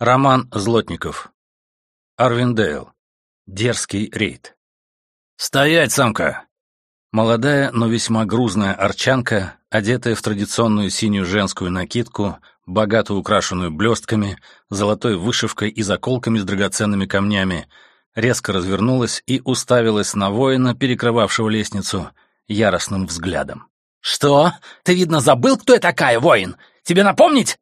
Роман Злотников. Арвиндейл. Дерзкий рейд. «Стоять, самка!» Молодая, но весьма грузная арчанка, одетая в традиционную синюю женскую накидку, богато украшенную блестками, золотой вышивкой и заколками с драгоценными камнями, резко развернулась и уставилась на воина, перекрывавшего лестницу, яростным взглядом. «Что? Ты, видно, забыл, кто я такая, воин? Тебе напомнить?»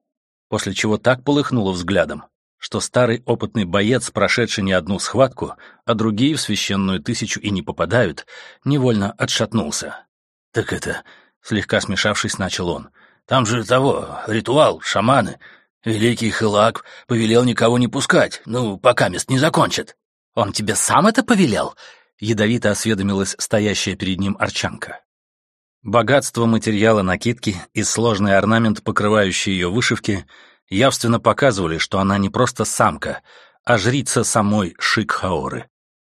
После чего так полыхнуло взглядом, что старый опытный боец, прошедший не одну схватку, а другие в священную тысячу и не попадают, невольно отшатнулся. «Так это...» — слегка смешавшись, начал он. «Там же того, ритуал, шаманы. Великий Хилак повелел никого не пускать, ну, пока мест не закончит». «Он тебе сам это повелел?» — ядовито осведомилась стоящая перед ним арчанка. Богатство материала накидки и сложный орнамент, покрывающий ее вышивки, явственно показывали, что она не просто самка, а жрица самой Шикхаоры.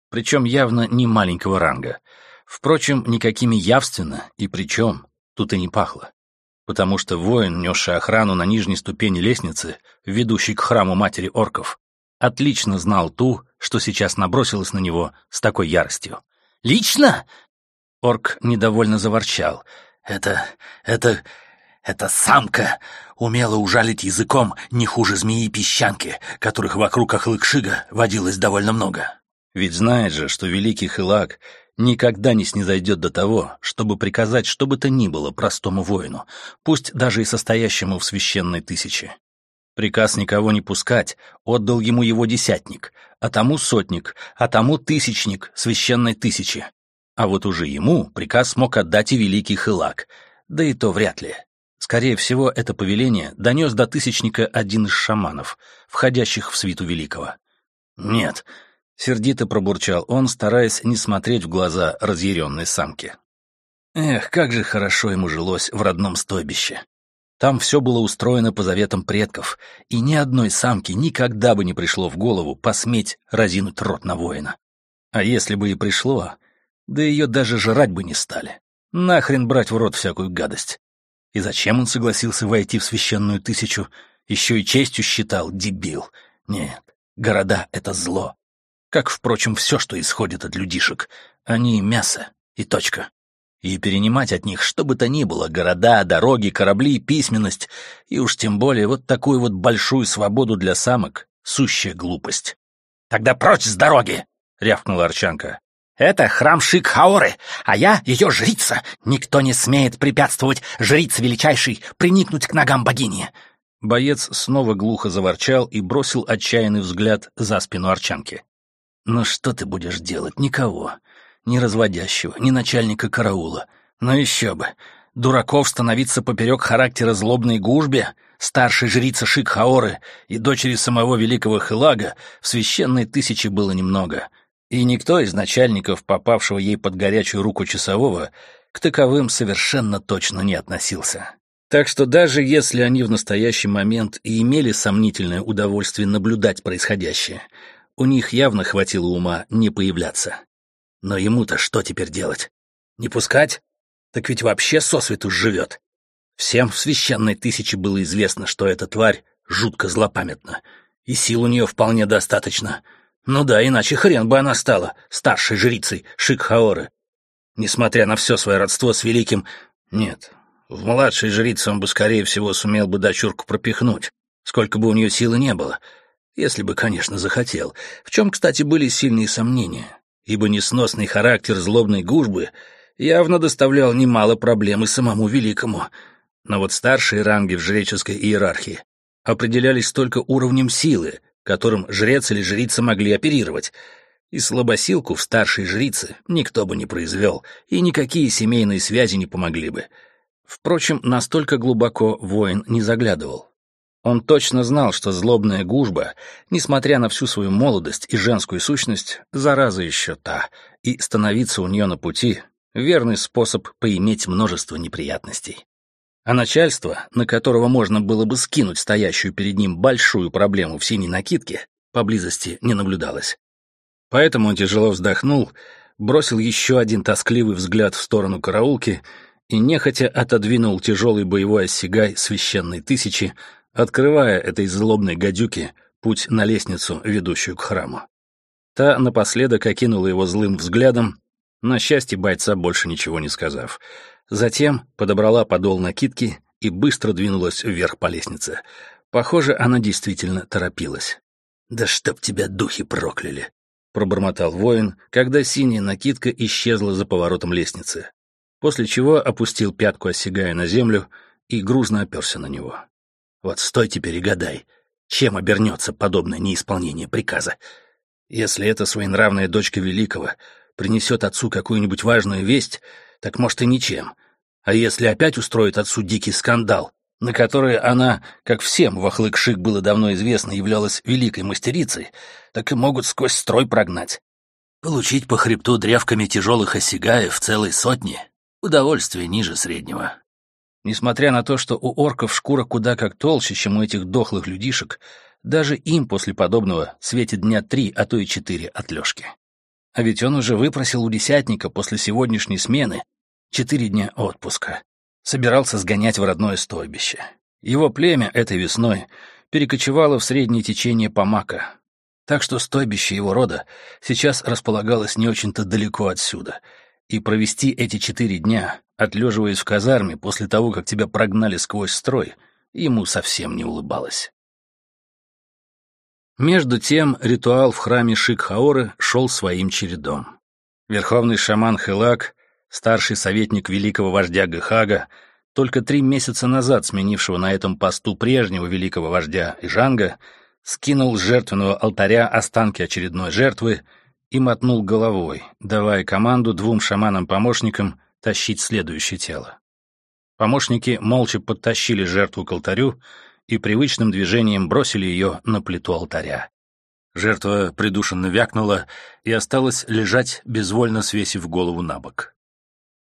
Причем явно не маленького ранга. Впрочем, никакими явственно и причем тут и не пахло. Потому что воин, несший охрану на нижней ступени лестницы, ведущей к храму матери орков, отлично знал ту, что сейчас набросилась на него с такой яростью. «Лично? Орк недовольно заворчал. «Это... это... это самка умела ужалить языком не хуже змеи-песчанки, которых вокруг Ахлыкшига водилось довольно много». Ведь знает же, что великий Хилак никогда не снизойдет до того, чтобы приказать что бы то ни было простому воину, пусть даже и состоящему в священной тысяче. Приказ никого не пускать отдал ему его десятник, а тому сотник, а тому тысячник священной тысячи. А вот уже ему приказ мог отдать и великий Хылак, да и то вряд ли. Скорее всего, это повеление донес до Тысячника один из шаманов, входящих в свиту великого. «Нет», — сердито пробурчал он, стараясь не смотреть в глаза разъяренной самки. Эх, как же хорошо ему жилось в родном стойбище. Там все было устроено по заветам предков, и ни одной самке никогда бы не пришло в голову посметь разинуть рот на воина. А если бы и пришло, да ее даже жрать бы не стали. Нахрен брать в рот всякую гадость. И зачем он согласился войти в священную тысячу? Еще и честью считал, дебил. Нет, города — это зло. Как, впрочем, все, что исходит от людишек. Они — мясо и точка. И перенимать от них что бы то ни было — города, дороги, корабли, письменность, и уж тем более вот такую вот большую свободу для самок — сущая глупость. «Тогда прочь с дороги!» — рявкнула Арчанка. Это храм Шикхаоры, а я ее жрица. Никто не смеет препятствовать жрице величайшей приникнуть к ногам богини». Боец снова глухо заворчал и бросил отчаянный взгляд за спину Арчанки. «Ну что ты будешь делать? Никого. Ни разводящего, ни начальника караула. Но еще бы. Дураков становиться поперек характера злобной гужбе, старшей жрицы Шикхаоры и дочери самого великого Хилага в священной тысяче было немного». И никто из начальников, попавшего ей под горячую руку часового, к таковым совершенно точно не относился. Так что даже если они в настоящий момент и имели сомнительное удовольствие наблюдать происходящее, у них явно хватило ума не появляться. Но ему-то что теперь делать? Не пускать? Так ведь вообще сосвету живет. Всем в священной тысяче было известно, что эта тварь жутко злопамятна, и сил у нее вполне достаточно — ну да, иначе хрен бы она стала старшей жрицей Шикхаоры. Несмотря на все свое родство с великим... Нет, в младшей жрице он бы, скорее всего, сумел бы дочурку пропихнуть, сколько бы у нее силы не было, если бы, конечно, захотел, в чем, кстати, были сильные сомнения, ибо несносный характер злобной гужбы явно доставлял немало проблем и самому великому. Но вот старшие ранги в жреческой иерархии определялись только уровнем силы, которым жрец или жрица могли оперировать, и слабосилку в старшей жрице никто бы не произвел, и никакие семейные связи не помогли бы. Впрочем, настолько глубоко воин не заглядывал. Он точно знал, что злобная гужба, несмотря на всю свою молодость и женскую сущность, зараза еще та, и становиться у нее на пути — верный способ поиметь множество неприятностей. А начальство, на которого можно было бы скинуть стоящую перед ним большую проблему в синей накидке, поблизости не наблюдалось. Поэтому он тяжело вздохнул, бросил еще один тоскливый взгляд в сторону караулки и нехотя отодвинул тяжелый боевой осягай священной тысячи, открывая этой злобной гадюке путь на лестницу, ведущую к храму. Та напоследок окинула его злым взглядом, на счастье бойца больше ничего не сказав. Затем подобрала подол накидки и быстро двинулась вверх по лестнице. Похоже, она действительно торопилась. «Да чтоб тебя духи прокляли!» — пробормотал воин, когда синяя накидка исчезла за поворотом лестницы, после чего опустил пятку, осягая на землю, и грузно оперся на него. «Вот стой теперь и гадай, чем обернется подобное неисполнение приказа. Если эта своенравная дочка Великого принесет отцу какую-нибудь важную весть, так может и ничем. А если опять устроит отцу дикий скандал, на который она, как всем во Хлык-Шик было давно известно, являлась великой мастерицей, так и могут сквозь строй прогнать. Получить по хребту древками тяжелых осягаев целой сотни — удовольствие ниже среднего. Несмотря на то, что у орков шкура куда как толще, чем у этих дохлых людишек, даже им после подобного светит дня три, а то и четыре отлежки. А ведь он уже выпросил у десятника после сегодняшней смены четыре дня отпуска. Собирался сгонять в родное стойбище. Его племя этой весной перекочевало в среднее течение Помака, так что стойбище его рода сейчас располагалось не очень-то далеко отсюда, и провести эти четыре дня, отлеживаясь в казарме после того, как тебя прогнали сквозь строй, ему совсем не улыбалось. Между тем ритуал в храме Шикхаоры шел своим чередом. Верховный шаман Хелак, старший советник великого вождя Гехага, только три месяца назад сменившего на этом посту прежнего великого вождя Ижанга, скинул с жертвенного алтаря останки очередной жертвы и мотнул головой, давая команду двум шаманам-помощникам тащить следующее тело. Помощники молча подтащили жертву к алтарю, и привычным движением бросили ее на плиту алтаря. Жертва придушенно вякнула и осталась лежать, безвольно свесив голову на бок.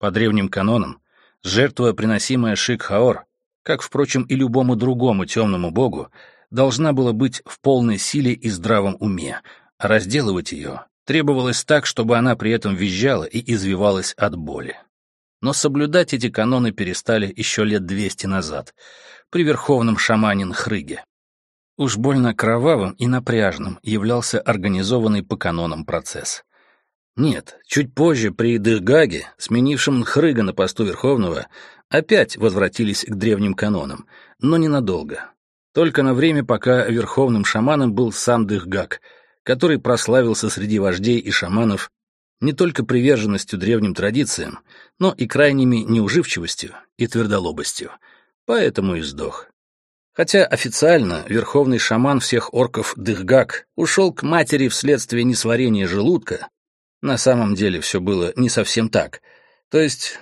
По древним канонам, жертва, приносимая Шик-Хаор, как, впрочем, и любому другому темному богу, должна была быть в полной силе и здравом уме, а разделывать ее требовалось так, чтобы она при этом визжала и извивалась от боли. Но соблюдать эти каноны перестали еще лет двести назад, при верховном шаманин Хрыге. Уж больно кровавым и напряжным являлся организованный по канонам процесс. Нет, чуть позже при Дыргаге, сменившем Хрыга на посту Верховного, опять возвратились к древним канонам, но ненадолго. Только на время, пока верховным шаманом был сам Дыргаг, который прославился среди вождей и шаманов не только приверженностью древним традициям, но и крайними неуживчивостью и твердолобостью — поэтому и сдох. Хотя официально верховный шаман всех орков Дыхгак ушел к матери вследствие несварения желудка, на самом деле все было не совсем так. То есть,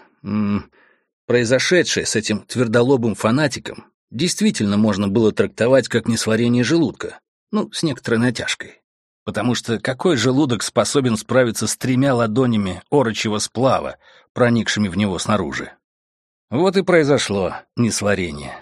произошедшее с этим твердолобым фанатиком действительно можно было трактовать как несварение желудка, ну, с некоторой натяжкой. Потому что какой желудок способен справиться с тремя ладонями орочего сплава, проникшими в него снаружи? Вот и произошло несварение.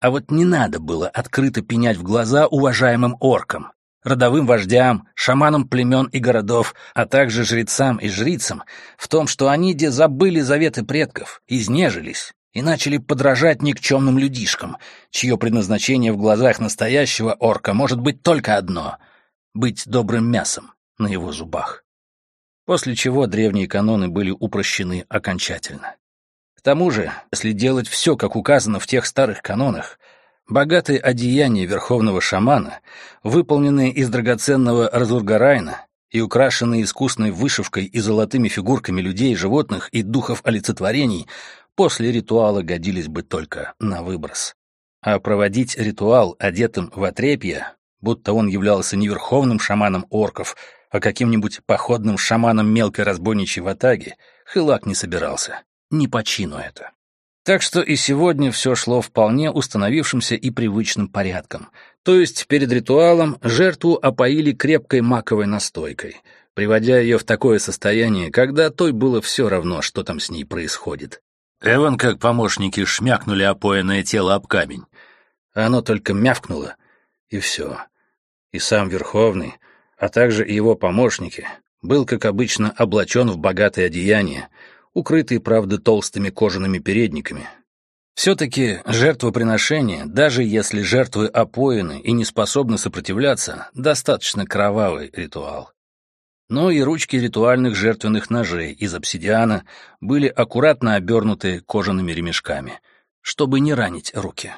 А вот не надо было открыто пенять в глаза уважаемым оркам, родовым вождям, шаманам племен и городов, а также жрецам и жрицам в том, что они где забыли заветы предков, изнежились и начали подражать никчемным людишкам, чье предназначение в глазах настоящего орка может быть только одно — быть добрым мясом на его зубах. После чего древние каноны были упрощены окончательно. К тому же, если делать все, как указано в тех старых канонах, богатые одеяния верховного шамана, выполненные из драгоценного разургарайна и украшенные искусной вышивкой и золотыми фигурками людей, животных и духов олицетворений, после ритуала годились бы только на выброс. А проводить ритуал, одетым в отрепье, будто он являлся не верховным шаманом орков, а каким-нибудь походным шаманом мелкой разбойничьей ватаги, Хылак не собирался не по чину это. Так что и сегодня все шло вполне установившимся и привычным порядком. То есть перед ритуалом жертву опоили крепкой маковой настойкой, приводя ее в такое состояние, когда той было все равно, что там с ней происходит. Эван, как помощники, шмякнули опоенное тело об камень. Оно только мявкнуло, и все. И сам Верховный, а также и его помощники, был, как обычно, облачен в богатое одеяние, укрытые, правда, толстыми кожаными передниками. Все-таки жертвоприношение, даже если жертвы опоены и не способны сопротивляться, достаточно кровавый ритуал. Но и ручки ритуальных жертвенных ножей из обсидиана были аккуратно обернуты кожаными ремешками, чтобы не ранить руки.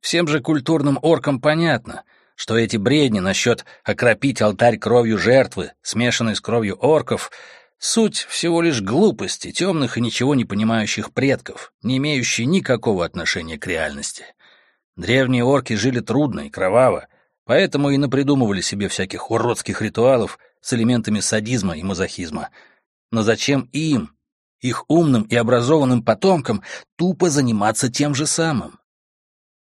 Всем же культурным оркам понятно, что эти бредни насчет окропить алтарь кровью жертвы, смешанной с кровью орков, суть всего лишь глупости темных и ничего не понимающих предков, не имеющие никакого отношения к реальности. Древние орки жили трудно и кроваво, поэтому и напридумывали себе всяких уродских ритуалов с элементами садизма и мазохизма. Но зачем им, их умным и образованным потомкам, тупо заниматься тем же самым?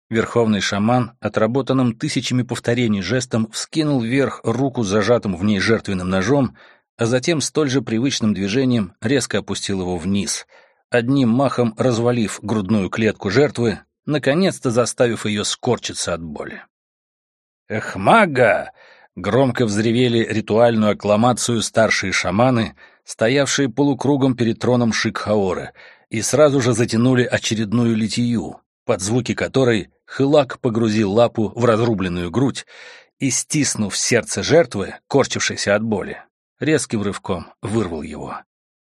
Верховный шаман, отработанным тысячами повторений жестом, вскинул вверх руку с зажатым в ней жертвенным ножом, а затем столь же привычным движением резко опустил его вниз, одним махом развалив грудную клетку жертвы, наконец-то заставив ее скорчиться от боли. «Эхмага!» — громко взревели ритуальную аккламацию старшие шаманы, стоявшие полукругом перед троном Шикхаоры, и сразу же затянули очередную литию, под звуки которой Хылак погрузил лапу в разрубленную грудь и, стиснув сердце жертвы, корчившейся от боли, резким рывком вырвал его.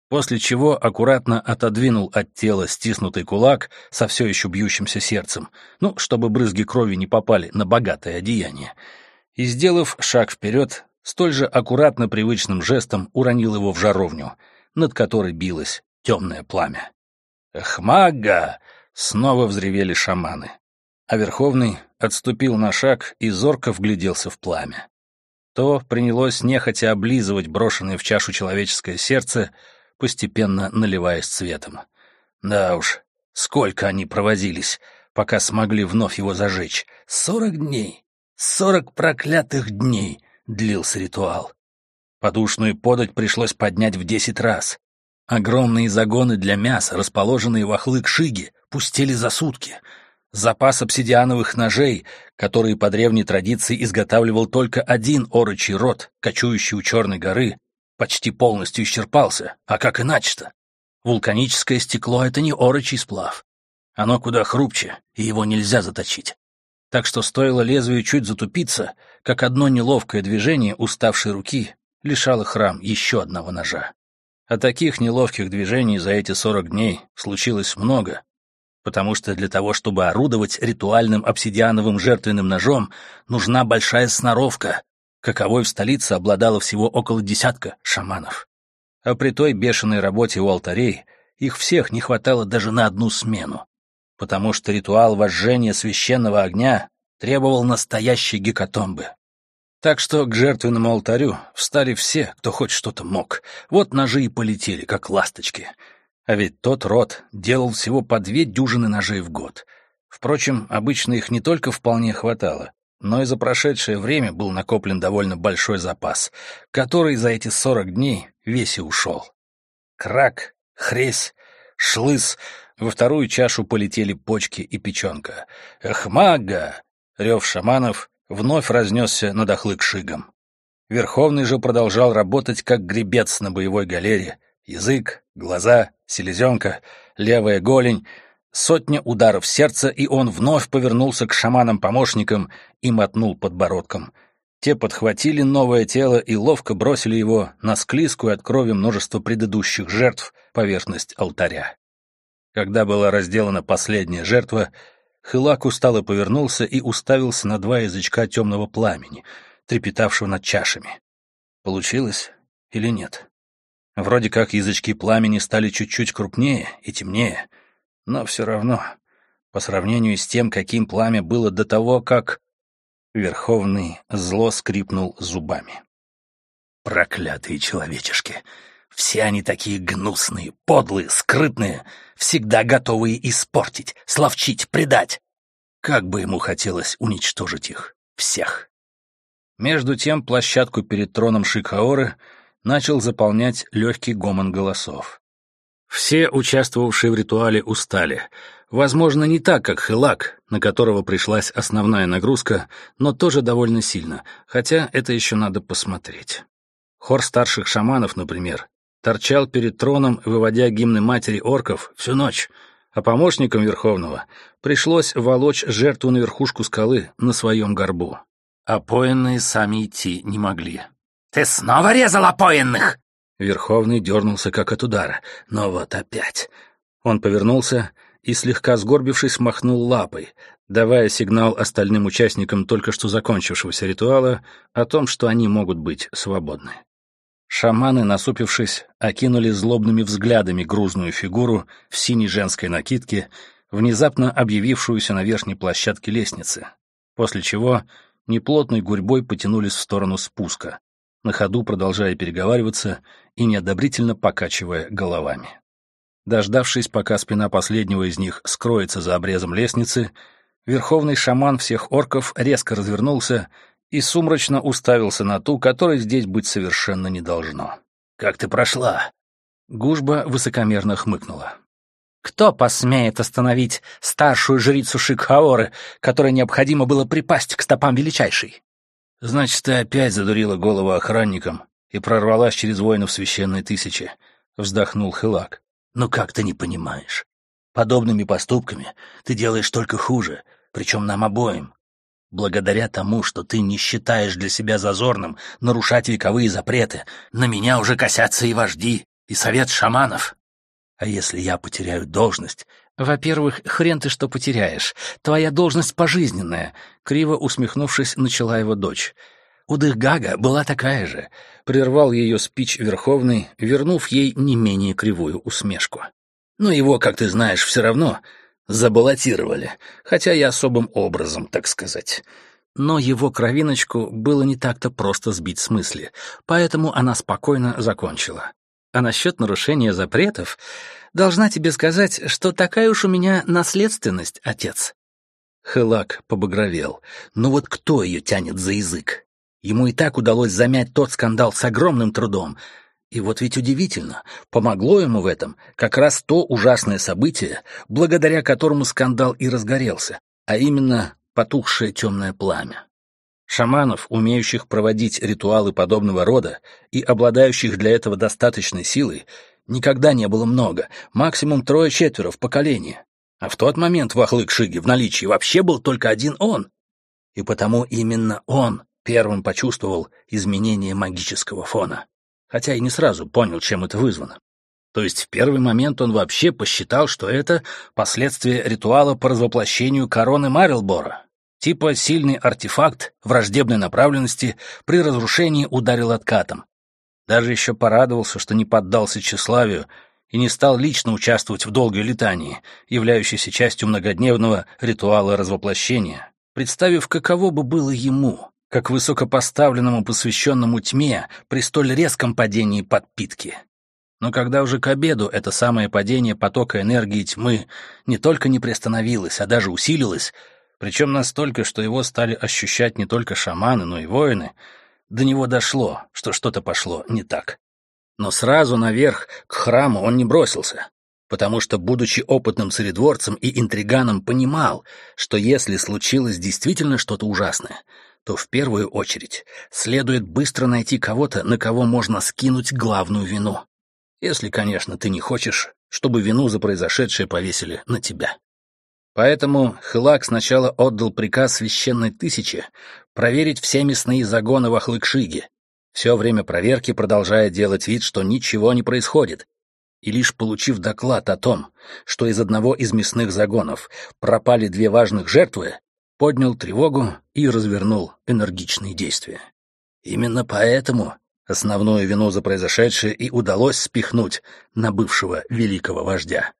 После чего аккуратно отодвинул от тела стиснутый кулак со все еще бьющимся сердцем, ну, чтобы брызги крови не попали на богатое одеяние, и, сделав шаг вперед, столь же аккуратно привычным жестом уронил его в жаровню, над которой билось темное пламя. «Эхмага!» — снова взревели шаманы а Верховный отступил на шаг и зорко вгляделся в пламя. То принялось нехотя облизывать брошенное в чашу человеческое сердце, постепенно наливаясь цветом. Да уж, сколько они провозились, пока смогли вновь его зажечь. Сорок дней! Сорок проклятых дней длился ритуал. Подушную подать пришлось поднять в десять раз. Огромные загоны для мяса, расположенные в охлык шиги, пустили за сутки — Запас обсидиановых ножей, которые по древней традиции изготавливал только один орочий род, кочующий у Черной горы, почти полностью исчерпался. А как иначе-то? Вулканическое стекло — это не орочий сплав. Оно куда хрупче, и его нельзя заточить. Так что стоило лезвию чуть затупиться, как одно неловкое движение уставшей руки лишало храм еще одного ножа. А таких неловких движений за эти сорок дней случилось много, потому что для того, чтобы орудовать ритуальным обсидиановым жертвенным ножом, нужна большая сноровка, каковой в столице обладало всего около десятка шаманов. А при той бешеной работе у алтарей их всех не хватало даже на одну смену, потому что ритуал вожжения священного огня требовал настоящей гекатомбы. Так что к жертвенному алтарю встали все, кто хоть что-то мог. Вот ножи и полетели, как ласточки — а ведь тот род делал всего по две дюжины ножей в год. Впрочем, обычно их не только вполне хватало, но и за прошедшее время был накоплен довольно большой запас, который за эти сорок дней весь и ушел. Крак, хресь, шлыс, во вторую чашу полетели почки и печенка. «Эхмага!» — рев шаманов вновь разнесся над охлык шигом. Верховный же продолжал работать как гребец на боевой галере, Язык, глаза, селезенка, левая голень, сотня ударов сердца, и он вновь повернулся к шаманам-помощникам и мотнул подбородком. Те подхватили новое тело и ловко бросили его на склизкую от крови множество предыдущих жертв поверхность алтаря. Когда была разделана последняя жертва, Хылак устало повернулся и уставился на два язычка темного пламени, трепетавшего над чашами. Получилось или нет? Вроде как язычки пламени стали чуть-чуть крупнее и темнее, но все равно, по сравнению с тем, каким пламя было до того, как... Верховный зло скрипнул зубами. Проклятые человечешки! Все они такие гнусные, подлые, скрытные, всегда готовые испортить, словчить, предать. Как бы ему хотелось уничтожить их всех. Между тем площадку перед троном Шикаоры — начал заполнять легкий гомон голосов. Все участвовавшие в ритуале устали. Возможно, не так, как Хелак, на которого пришлась основная нагрузка, но тоже довольно сильно, хотя это еще надо посмотреть. Хор старших шаманов, например, торчал перед троном, выводя гимны матери орков всю ночь, а помощникам Верховного пришлось волочь жертву на верхушку скалы на своем горбу. Опоенные сами идти не могли. «Ты снова резал опоенных?» Верховный дернулся как от удара. Но вот опять. Он повернулся и, слегка сгорбившись, махнул лапой, давая сигнал остальным участникам только что закончившегося ритуала о том, что они могут быть свободны. Шаманы, насупившись, окинули злобными взглядами грузную фигуру в синей женской накидке, внезапно объявившуюся на верхней площадке лестницы, после чего неплотной гурьбой потянулись в сторону спуска, на ходу продолжая переговариваться и неодобрительно покачивая головами. Дождавшись, пока спина последнего из них скроется за обрезом лестницы, верховный шаман всех орков резко развернулся и сумрачно уставился на ту, которой здесь быть совершенно не должно. «Как ты прошла?» Гужба высокомерно хмыкнула. «Кто посмеет остановить старшую жрицу Шикхаоры, которой необходимо было припасть к стопам величайшей?» «Значит, ты опять задурила голову охранникам и прорвалась через воинов священной тысячи», — вздохнул Хилак. Но как ты не понимаешь? Подобными поступками ты делаешь только хуже, причем нам обоим. Благодаря тому, что ты не считаешь для себя зазорным нарушать вековые запреты, на меня уже косятся и вожди, и совет шаманов. А если я потеряю должность... Во-первых, хрен ты что потеряешь. Твоя должность пожизненная, — криво усмехнувшись, начала его дочь. У Дыхгага была такая же. Прервал ее спич Верховный, вернув ей не менее кривую усмешку. Но его, как ты знаешь, все равно забаллотировали, хотя и особым образом, так сказать. Но его кровиночку было не так-то просто сбить с мысли, поэтому она спокойно закончила. А насчет нарушения запретов, должна тебе сказать, что такая уж у меня наследственность, отец. Хелак побагровел. Ну вот кто ее тянет за язык? Ему и так удалось замять тот скандал с огромным трудом. И вот ведь удивительно, помогло ему в этом как раз то ужасное событие, благодаря которому скандал и разгорелся, а именно потухшее темное пламя. Шаманов, умеющих проводить ритуалы подобного рода и обладающих для этого достаточной силой, никогда не было много, максимум трое-четверо в поколении. А в тот момент в Ахлык-Шиге в наличии вообще был только один он. И потому именно он Первым почувствовал изменение магического фона, хотя и не сразу понял, чем это вызвано. То есть в первый момент он вообще посчитал, что это последствия ритуала по развоплощению короны Марилбора. Типа сильный артефакт враждебной направленности при разрушении ударил откатом. Даже еще порадовался, что не поддался тщеславию и не стал лично участвовать в долгой летании, являющейся частью многодневного ритуала развоплощения, представив, каково бы было ему, как высокопоставленному посвященному тьме при столь резком падении подпитки. Но когда уже к обеду это самое падение потока энергии тьмы не только не приостановилось, а даже усилилось, причем настолько, что его стали ощущать не только шаманы, но и воины, до него дошло, что что-то пошло не так. Но сразу наверх, к храму, он не бросился, потому что, будучи опытным царедворцем и интриганом, понимал, что если случилось действительно что-то ужасное — то в первую очередь следует быстро найти кого-то, на кого можно скинуть главную вину. Если, конечно, ты не хочешь, чтобы вину за произошедшее повесили на тебя. Поэтому Хылак сначала отдал приказ священной тысяче проверить все мясные загоны в Ахлыкшиге, все время проверки продолжая делать вид, что ничего не происходит, и лишь получив доклад о том, что из одного из мясных загонов пропали две важных жертвы, поднял тревогу и развернул энергичные действия. Именно поэтому основную вину за произошедшее и удалось спихнуть на бывшего великого вождя.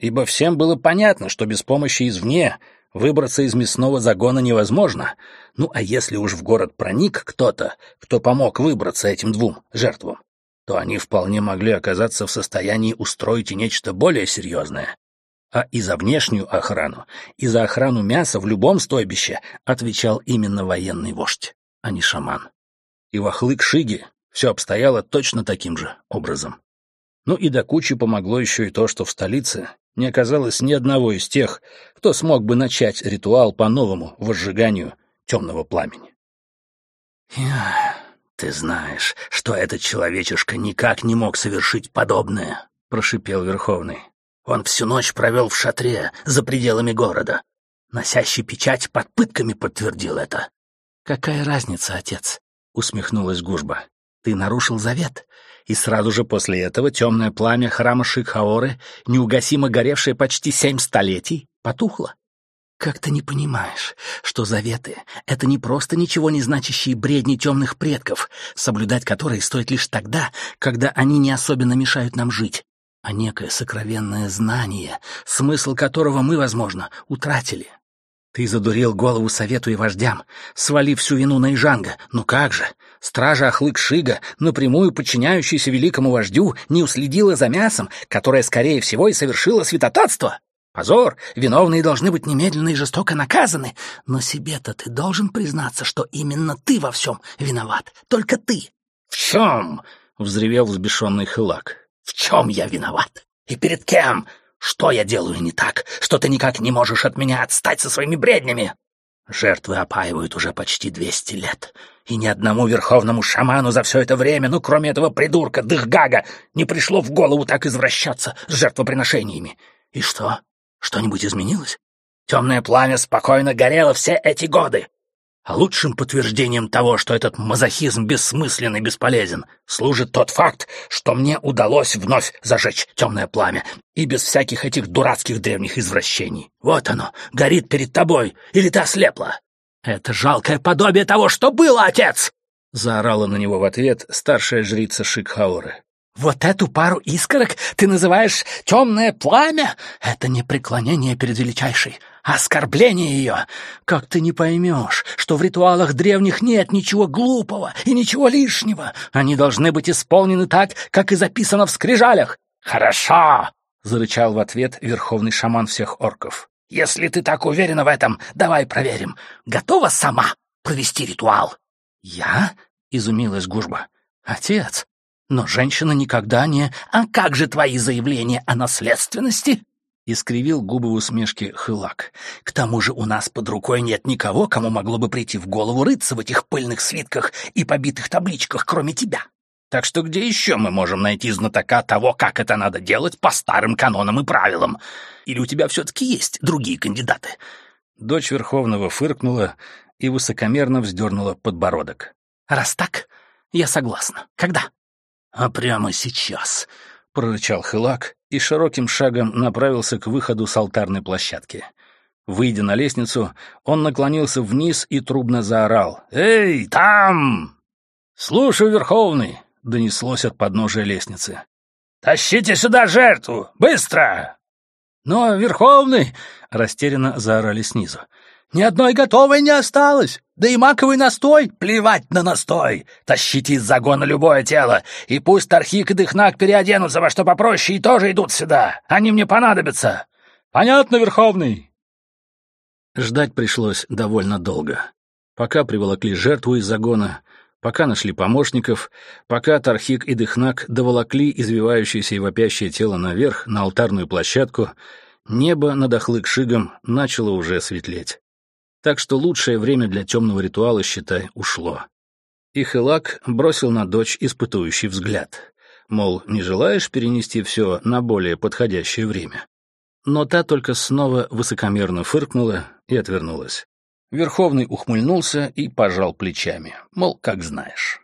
Ибо всем было понятно, что без помощи извне выбраться из мясного загона невозможно. Ну а если уж в город проник кто-то, кто помог выбраться этим двум жертвам, то они вполне могли оказаться в состоянии устроить и нечто более серьезное, а и за внешнюю охрану, и за охрану мяса в любом стойбище отвечал именно военный вождь, а не шаман. И в Ахлык-Шиге все обстояло точно таким же образом. Ну и до кучи помогло еще и то, что в столице не оказалось ни одного из тех, кто смог бы начать ритуал по новому возжиганию темного пламени. «Ты знаешь, что этот человечишка никак не мог совершить подобное», — прошипел Верховный. Он всю ночь провел в шатре за пределами города. Носящий печать под пытками подтвердил это. «Какая разница, отец?» — усмехнулась Гужба. «Ты нарушил завет, и сразу же после этого темное пламя храма Шикхаоры, неугасимо горевшее почти семь столетий, потухло. Как ты не понимаешь, что заветы — это не просто ничего не значащие бредни темных предков, соблюдать которые стоит лишь тогда, когда они не особенно мешают нам жить, а некое сокровенное знание, смысл которого мы, возможно, утратили. Ты задурил голову совету и вождям, свалив всю вину на Ижанга. Ну как же? Стража Ахлык-Шига, напрямую подчиняющаяся великому вождю, не уследила за мясом, которое, скорее всего, и совершило святотатство. Позор! Виновные должны быть немедленно и жестоко наказаны. Но себе-то ты должен признаться, что именно ты во всем виноват. Только ты. — В чем? — взревел взбешенный Хылак. — В чем я виноват? И перед кем? Что я делаю не так, что ты никак не можешь от меня отстать со своими бреднями? Жертвы опаивают уже почти двести лет, и ни одному верховному шаману за все это время, ну, кроме этого придурка Дыхгага, не пришло в голову так извращаться с жертвоприношениями. И что? Что-нибудь изменилось? Темное пламя спокойно горело все эти годы. А лучшим подтверждением того, что этот мазохизм бессмыслен и бесполезен, служит тот факт, что мне удалось вновь зажечь темное пламя, и без всяких этих дурацких древних извращений. Вот оно, горит перед тобой, или ты ослепла? Это жалкое подобие того, что было, отец! Заорала на него в ответ старшая жрица Шикхауры. Вот эту пару искорок ты называешь темное пламя? Это не преклонение перед величайшей, оскорбление ее. Как ты не поймешь, что в ритуалах древних нет ничего глупого и ничего лишнего? Они должны быть исполнены так, как и записано в скрижалях. Хорошо, зарычал в ответ верховный шаман всех орков. Если ты так уверена в этом, давай проверим. Готова сама провести ритуал? Я? изумилась Гужба. Отец, но женщина никогда не... А как же твои заявления о наследственности? Искривил губы в усмешке Хылак. К тому же у нас под рукой нет никого, кому могло бы прийти в голову рыться в этих пыльных свитках и побитых табличках, кроме тебя. Так что где еще мы можем найти знатока того, как это надо делать по старым канонам и правилам? Или у тебя все-таки есть другие кандидаты?» Дочь Верховного фыркнула и высокомерно вздернула подбородок. «Раз так, я согласна. Когда?» «А прямо сейчас», — прорычал Хылак и широким шагом направился к выходу с алтарной площадки. Выйдя на лестницу, он наклонился вниз и трубно заорал. «Эй, там!» «Слушай, Верховный!» — донеслось от подножия лестницы. «Тащите сюда жертву! Быстро!» «Но, Верховный!» — растерянно заорали снизу. Ни одной готовой не осталось. Да и маковый настой. Плевать на настой. Тащите из загона любое тело. И пусть Тархик и Дыхнак переоденутся во что попроще и тоже идут сюда. Они мне понадобятся. Понятно, Верховный. Ждать пришлось довольно долго. Пока приволокли жертву из загона, пока нашли помощников, пока Тархик и Дыхнак доволокли извивающееся и вопящее тело наверх, на алтарную площадку, небо над Ахлык-Шигом начало уже светлеть. Так что лучшее время для темного ритуала, считай, ушло. И Хелак бросил на дочь испытующий взгляд. Мол, не желаешь перенести все на более подходящее время? Но та только снова высокомерно фыркнула и отвернулась. Верховный ухмыльнулся и пожал плечами, мол, как знаешь.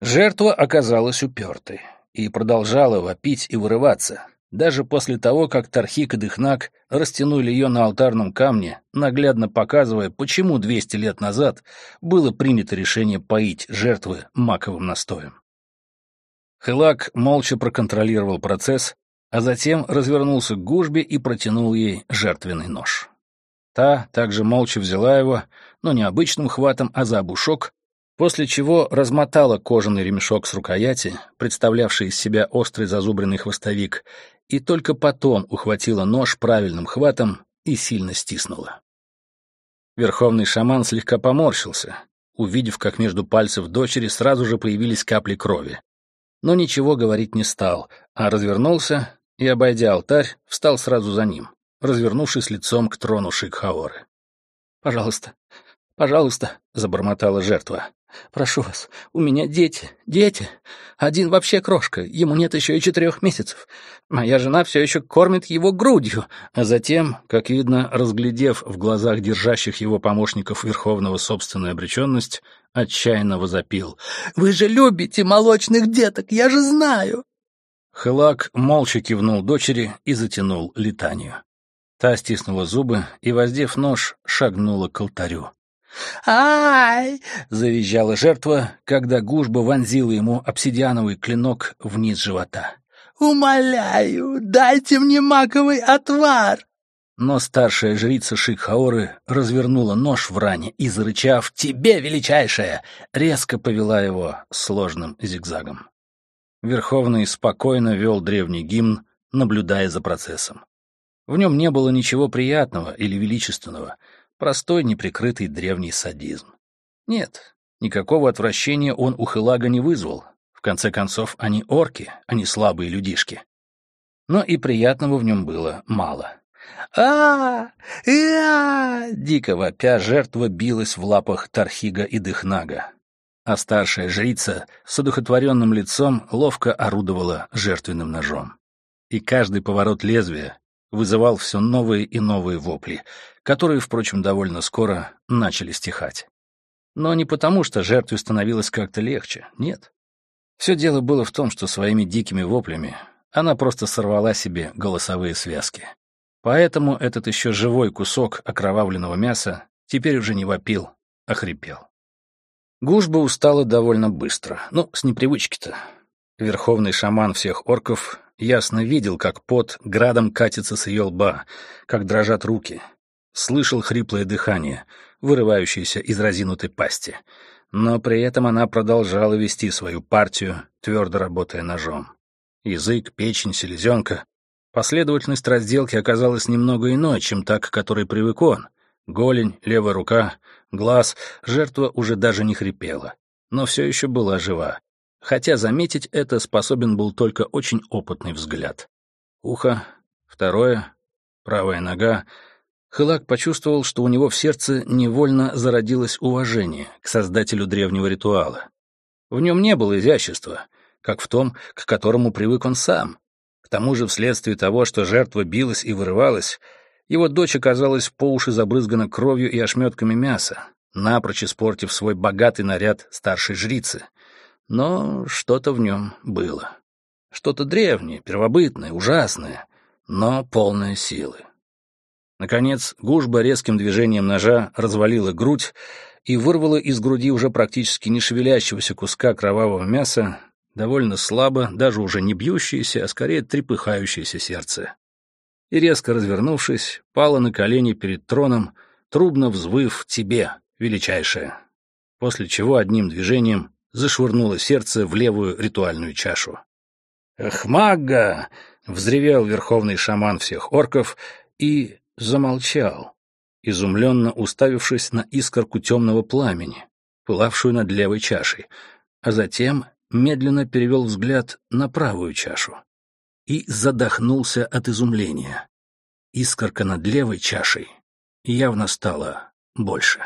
Жертва оказалась упертой и продолжала вопить и вырываться, даже после того, как Тархик и Дыхнак растянули ее на алтарном камне, наглядно показывая, почему 200 лет назад было принято решение поить жертвы маковым настоем. Хелак молча проконтролировал процесс, а затем развернулся к гужбе и протянул ей жертвенный нож. Та также молча взяла его, но не обычным хватом, а за обушок, после чего размотала кожаный ремешок с рукояти, представлявший из себя острый зазубренный хвостовик, и только потом ухватила нож правильным хватом и сильно стиснула. Верховный шаман слегка поморщился, увидев, как между пальцев дочери сразу же появились капли крови. Но ничего говорить не стал, а развернулся и, обойдя алтарь, встал сразу за ним, развернувшись лицом к трону Шикхаоры. «Пожалуйста, пожалуйста», — забормотала жертва. Прошу вас, у меня дети, дети. Один вообще крошка, ему нет еще и четырех месяцев. Моя жена все еще кормит его грудью. А затем, как видно, разглядев в глазах держащих его помощников Верховного собственную обреченность, отчаянно возопил. «Вы же любите молочных деток, я же знаю!» Хелак молча кивнул дочери и затянул летанию. Та стиснула зубы и, воздев нож, шагнула к алтарю. «Ай!» — завизжала жертва, когда гужба вонзила ему обсидиановый клинок вниз живота. «Умоляю, дайте мне маковый отвар!» Но старшая жрица Шикхаоры развернула нож в ране и, зарычав «Тебе, величайшая!», резко повела его сложным зигзагом. Верховный спокойно вел древний гимн, наблюдая за процессом. В нем не было ничего приятного или величественного — Простой, неприкрытый древний садизм. Нет, никакого отвращения он у Хелага не вызвал. В конце концов, они орки, а не слабые людишки. Но и приятного в нем было мало. а а Дико вопя жертва билась в лапах Тархига и Дыхнага. А старшая жрица с одухотворенным лицом ловко орудовала жертвенным ножом. И каждый поворот лезвия вызывал все новые и новые вопли, которые, впрочем, довольно скоро начали стихать. Но не потому, что жертве становилось как-то легче, нет. Все дело было в том, что своими дикими воплями она просто сорвала себе голосовые связки. Поэтому этот еще живой кусок окровавленного мяса теперь уже не вопил, а хрипел. Гушба устала довольно быстро, ну, с непривычки-то. Верховный шаман всех орков ясно видел, как пот градом катится с ее лба, как дрожат руки, слышал хриплое дыхание, вырывающееся из разинутой пасти. Но при этом она продолжала вести свою партию, твердо работая ножом. Язык, печень, селезенка. Последовательность разделки оказалась немного иной, чем та, к которой привык он. Голень, левая рука, глаз, жертва уже даже не хрипела, но все еще была жива. Хотя заметить это способен был только очень опытный взгляд. Ухо, второе, правая нога, Хылак почувствовал, что у него в сердце невольно зародилось уважение к создателю древнего ритуала. В нем не было изящества, как в том, к которому привык он сам. К тому же, вследствие того, что жертва билась и вырывалась, его дочь оказалась по уши забрызгана кровью и ошметками мяса, напрочь испортив свой богатый наряд старшей жрицы. Но что-то в нем было. Что-то древнее, первобытное, ужасное, но полное силы. Наконец, гужба резким движением ножа развалила грудь и вырвала из груди уже практически не шевелящегося куска кровавого мяса довольно слабо, даже уже не бьющееся, а скорее трепыхающееся сердце. И резко развернувшись, пала на колени перед троном, трубно взвыв «Тебе, величайшее!» После чего одним движением зашвырнула сердце в левую ритуальную чашу. «Эхмагга!» — взревел верховный шаман всех орков и замолчал, изумленно уставившись на искорку темного пламени, пылавшую над левой чашей, а затем медленно перевел взгляд на правую чашу и задохнулся от изумления. Искорка над левой чашей явно стала больше.